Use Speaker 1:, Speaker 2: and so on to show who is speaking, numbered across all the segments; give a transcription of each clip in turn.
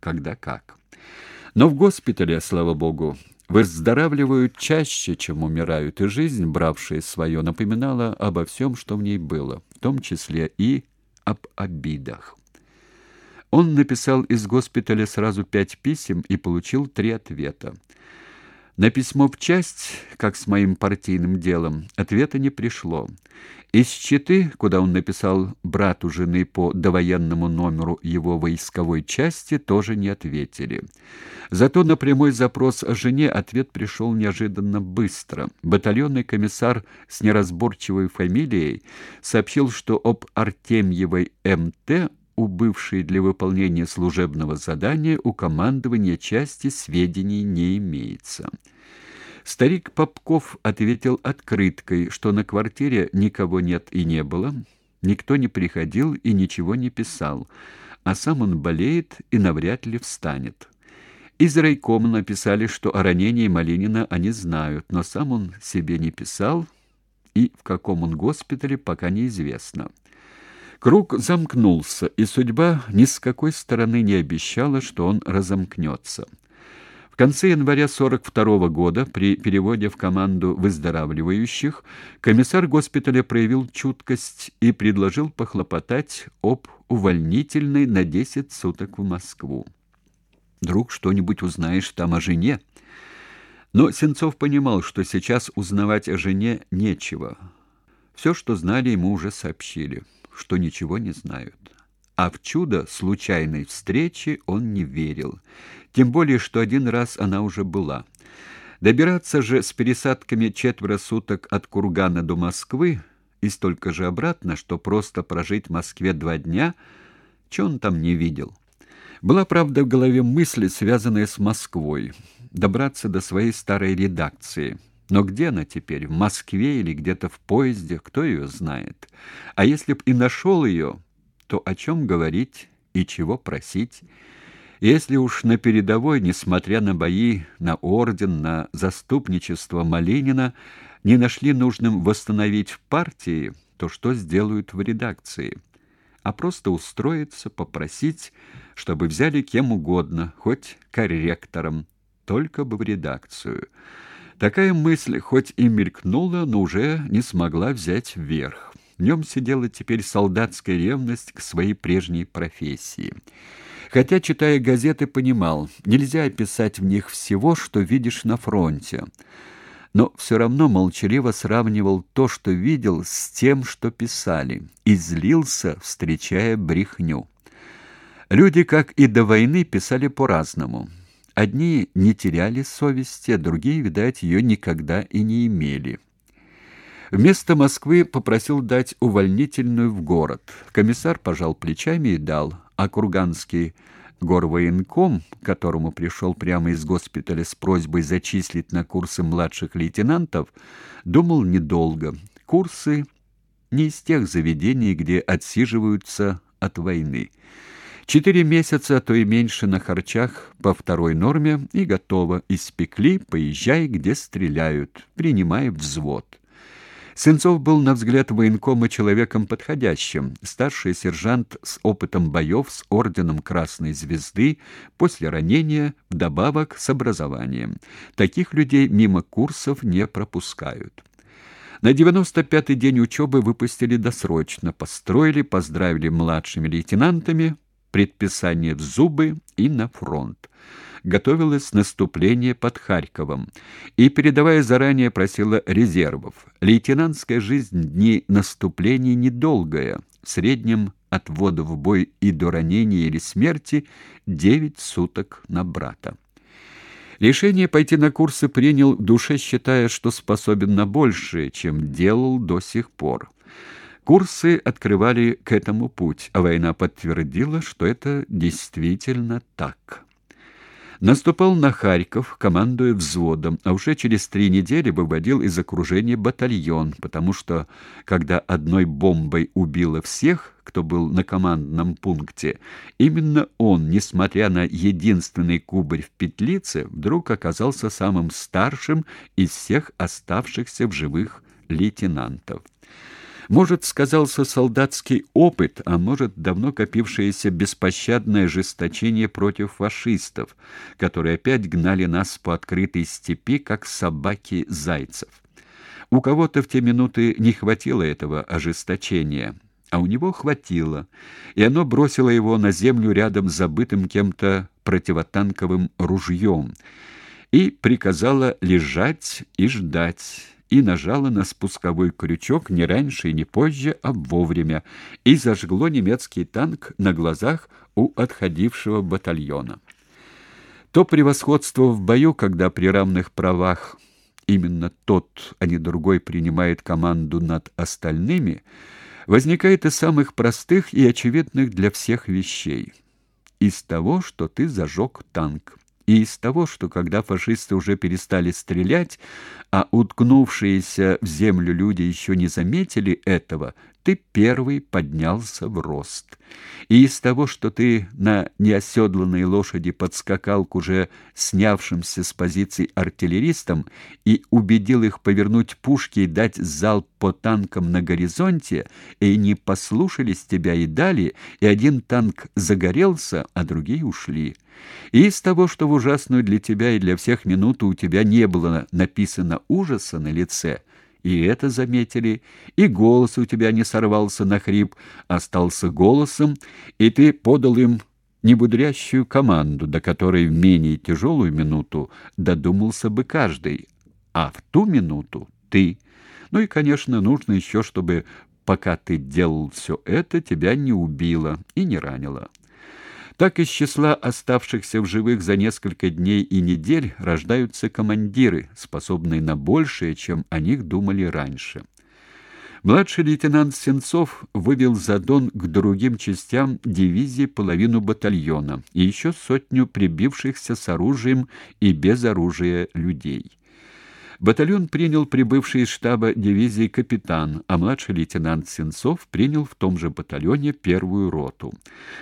Speaker 1: когда как. Но в госпитале, слава богу, выздоравливают чаще, чем умирают, и жизнь, бравшая свое, напоминала обо всем, что в ней было, в том числе и об обидах. Он написал из госпиталя сразу пять писем и получил три ответа. На письмо в часть, как с моим партийным делом, ответа не пришло. Из Читы, куда он написал брату жены по довоенному номеру его войсковой части, тоже не ответили. Зато на прямой запрос о жене ответ пришел неожиданно быстро. Батальонный комиссар с неразборчивой фамилией сообщил, что об Артемьевой МТ убывшей для выполнения служебного задания у командования части сведений не имеется. Старик Попков ответил открыткой, что на квартире никого нет и не было, никто не приходил и ничего не писал, а сам он болеет и навряд ли встанет. Из райкома написали, что о ранении Малинина они знают, но сам он себе не писал, и в каком он госпитале пока неизвестно. Круг замкнулся, и судьба ни с какой стороны не обещала, что он разомкнется. В конце января 42 -го года при переводе в команду выздоравливающих комиссар госпиталя проявил чуткость и предложил похлопотать об увольнительной на 10 суток в Москву. Вдруг что-нибудь узнаешь там о жене? Но Сенцов понимал, что сейчас узнавать о жене нечего. Все, что знали, ему уже сообщили что ничего не знают. А в чудо случайной встречи он не верил, тем более что один раз она уже была. Добираться же с пересадками четверо суток от Кургана до Москвы и столько же обратно, что просто прожить в Москве два дня, что он там не видел. Была, правда, в голове мысль, связанная с Москвой, добраться до своей старой редакции – но где она теперь? В Москве или где-то в поезде? Кто ее знает? А если б и нашел ее, то о чем говорить и чего просить? Если уж на передовой, несмотря на бои, на орден, на заступничество Малинина, не нашли нужным восстановить в партии, то что сделают в редакции? А просто устроиться, попросить, чтобы взяли кем угодно, хоть корректором, только бы в редакцию. Такая мысль хоть и мелькнула, но уже не смогла взять вверх. В нем сидела теперь солдатская ревность к своей прежней профессии. Хотя, читая газеты, понимал, нельзя описать в них всего, что видишь на фронте. Но все равно молчаливо сравнивал то, что видел, с тем, что писали, и злился, встречая брехню. Люди, как и до войны, писали по-разному. Одни не теряли совести, а другие, видать, ее никогда и не имели. Вместо Москвы попросил дать увольнительную в город. Комиссар пожал плечами и дал, а Курганский горвоенком, которому пришел прямо из госпиталя с просьбой зачислить на курсы младших лейтенантов, думал недолго. Курсы не из тех заведений, где отсиживаются от войны. Четыре месяца, а то и меньше на харчах по второй норме и готово. Испекли, поезжай, где стреляют, принимай взвод. Сенцов был, на взгляд военкома, человеком подходящим. Старший сержант с опытом боев, с орденом Красной Звезды, после ранения, вдобавок с образованием. Таких людей мимо курсов не пропускают. На 95-й день учебы выпустили досрочно, построили, поздравили младшими лейтенантами, предписание в зубы и на фронт. Готовилось наступление под Харьковом и, передавая заранее, просила резервов. Лейтенантская жизнь дни наступления недолгая, в среднем от ввода в бой и до ранения или смерти 9 суток на брата. Решение пойти на курсы принял в душе, считая, что способен на большее, чем делал до сих пор. Курсы открывали к этому путь, а война подтвердила, что это действительно так. Наступал на Харьков, командуя взводом, а уже через три недели выводил из окружения батальон, потому что, когда одной бомбой убило всех, кто был на командном пункте, именно он, несмотря на единственный кубарь в петлице, вдруг оказался самым старшим из всех оставшихся в живых лейтенантов. Может, сказался солдатский опыт, а может, давно копившееся беспощадное ожесточение против фашистов, которые опять гнали нас по открытой степи, как собаки зайцев. У кого-то в те минуты не хватило этого ожесточения, а у него хватило, и оно бросило его на землю рядом с забытым кем-то противотанковым ружьем и приказало лежать и ждать, и нажало на спусковой крючок не раньше и не позже, а вовремя, и зажгло немецкий танк на глазах у отходившего батальона. То превосходство в бою, когда при равных правах именно тот, а не другой принимает команду над остальными, возникает из самых простых и очевидных для всех вещей. Из того, что ты зажег танк и из того, что когда фашисты уже перестали стрелять, а уткнувшиеся в землю люди еще не заметили этого, ты первый поднялся в рост. И из того, что ты на неоседланной лошади подскакал к уже снявшимся с позиций артиллеристам и убедил их повернуть пушки и дать залп по танкам на горизонте, и не послушались тебя и дали, и один танк загорелся, а другие ушли. И из того, что в ужасную для тебя и для всех минуту у тебя не было написано ужаса на лице, и это заметили, и голос у тебя не сорвался на хрип, остался голосом, и ты подал им небудрящую команду, до которой в менее тяжелую минуту додумался бы каждый, а в ту минуту ты. Ну и, конечно, нужно еще, чтобы пока ты делал все это, тебя не убило и не ранило. Так из числа оставшихся в живых за несколько дней и недель рождаются командиры, способные на большее, чем о них думали раньше. Младший лейтенант Сенцов вывел за Дон к другим частям дивизии половину батальона и еще сотню прибившихся с оружием и без оружия людей. Батальон принял прибывший из штаба дивизии капитан, а младший лейтенант Сенцов принял в том же батальоне первую роту.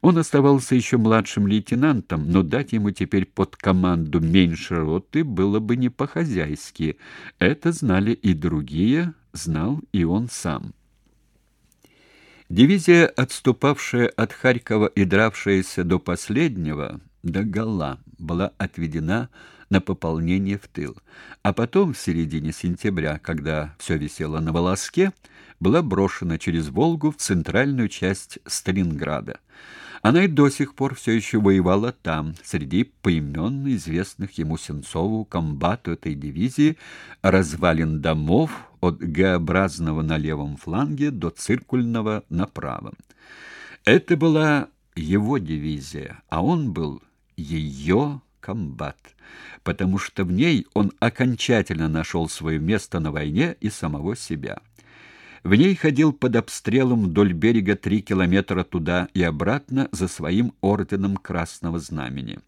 Speaker 1: Он оставался еще младшим лейтенантом, но дать ему теперь под команду меньше роты было бы не по-хозяйски. Это знали и другие, знал и он сам. Дивизия, отступавшая от Харькова и дравшаяся до последнего, до Гала, была отведена на пополнение в тыл. А потом, в середине сентября, когда все висело на волоске, была брошена через Волгу в центральную часть Сталинграда. Она и до сих пор все еще воевала там, среди поименно известных ему Сенцову комбату этой дивизии, развалин домов от Г-образного на левом фланге до циркульного на правом. Это была его дивизия, а он был ее комбат, потому что в ней он окончательно нашел свое место на войне и самого себя. В ней ходил под обстрелом вдоль берега три километра туда и обратно за своим орденом Красного Знамени.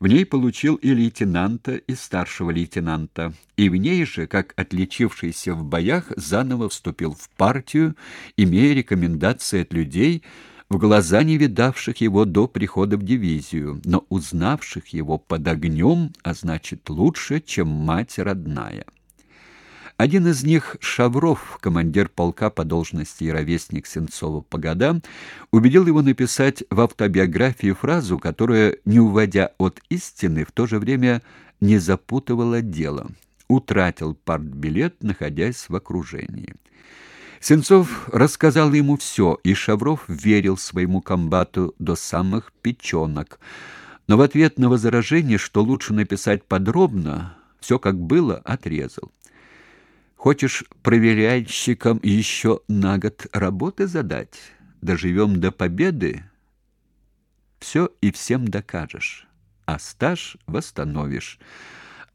Speaker 1: В ней получил и лейтенанта, и старшего лейтенанта, и в ней же, как отличившийся в боях, заново вступил в партию, имея рекомендации от людей, в глаза не видавших его до прихода в дивизию, но узнавших его под огнем, а значит лучше, чем мать родная. Один из них, Шавров, командир полка по должности и ровесник Сенцова по годам, убедил его написать в автобиографии фразу, которая, не уводя от истины, в то же время не запутывала дело. Утратил партбилет, находясь в окружении. Сенцов рассказал ему все, и Шавров верил своему комбату до самых печенок. Но в ответ на возражение, что лучше написать подробно, все как было, отрезал. Хочешь проверяльщикам еще на год работы задать? Доживем до победы, все и всем докажешь, а стаж восстановишь.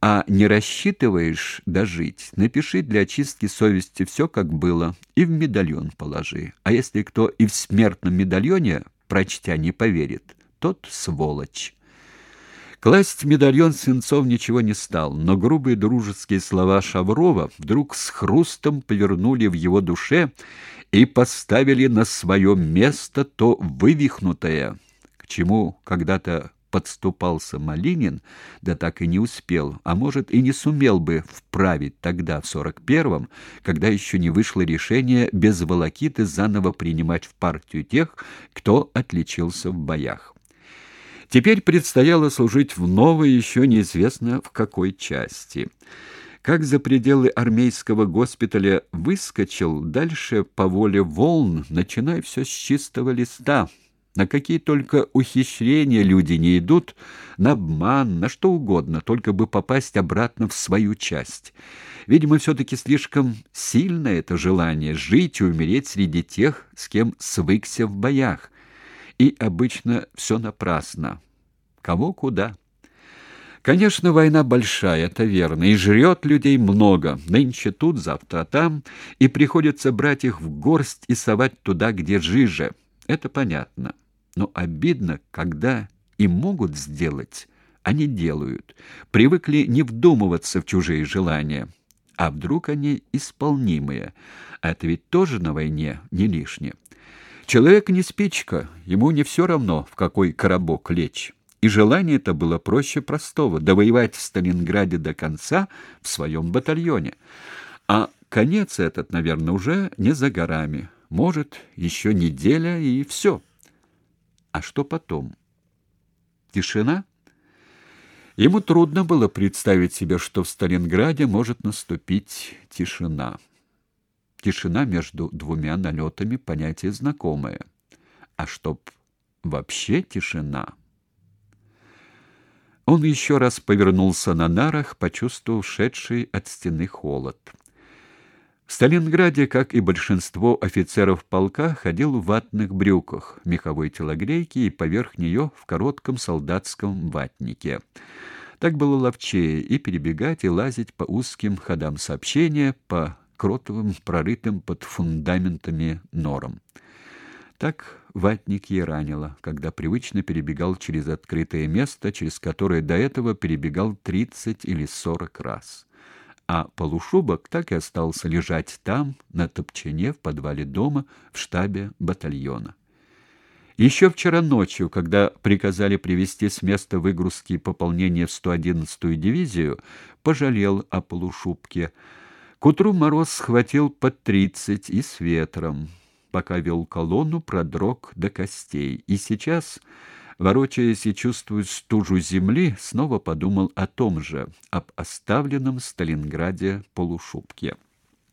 Speaker 1: А не рассчитываешь дожить, напиши для очистки совести все, как было, и в медальон положи. А если кто и в смертном медальоне, прочтя, не поверит, тот сволочь. Класть медальон Сенцов ничего не стал, но грубые дружеские слова Шаврова вдруг с хрустом повернули в его душе и поставили на свое место то вывихнутое, к чему когда-то подступался Малинин, да так и не успел, а может и не сумел бы вправить тогда, в сорок первом, когда еще не вышло решение без волокиты заново принимать в партию тех, кто отличился в боях. Теперь предстояло служить в новой, еще неизвестно в какой части. Как за пределы армейского госпиталя выскочил, дальше по воле волн, начинай все с чистого листа — на какие только ухищрения люди не идут, на обман, на что угодно, только бы попасть обратно в свою часть. Видимо, все-таки слишком сильно это желание жить и умереть среди тех, с кем свыкся в боях. И обычно все напрасно. Кого куда? Конечно, война большая, это верно, и жрет людей много. Нынче тут, завтра там, и приходится брать их в горсть и совать туда, где жиже. Это понятно. Но обидно, когда и могут сделать, они делают. Привыкли не вдумываться в чужие желания. А вдруг они исполнимые? А это ведь тоже на войне не лишнее. Человек не спичка, ему не все равно, в какой коробок лечь. И желание это было проще простого — довоевать в Сталинграде до конца в своем батальоне. А конец этот, наверное, уже не за горами. Может, еще неделя и все. А что потом? Тишина? Ему трудно было представить себе, что в Сталинграде может наступить тишина. Тишина между двумя налетами — понятие знакомое. А чтоб вообще тишина... Он еще раз повернулся на нарах, почувствовав шедший от стены холод. В Сталинграде, как и большинство офицеров полка, ходил в ватных брюках, меховой телогрейке и поверх нее в коротком солдатском ватнике. Так было ловчее и перебегать, и лазить по узким ходам сообщения, по кротовым, прорытым под фундаментами норам. Так ватник ей ранило, когда привычно перебегал через открытое место, через которое до этого перебегал тридцать или сорок раз а полушубок так и остался лежать там, на топчине в подвале дома, в штабе батальона. Еще вчера ночью, когда приказали привезти с места выгрузки пополнение в 111-ю дивизию, пожалел о полушубке. К утру мороз схватил под тридцать и с ветром. Пока вел колонну, продрог до костей. И сейчас ворочаясь и чувствуя стужу земли, снова подумал о том же, об оставленном в Сталинграде полушубке.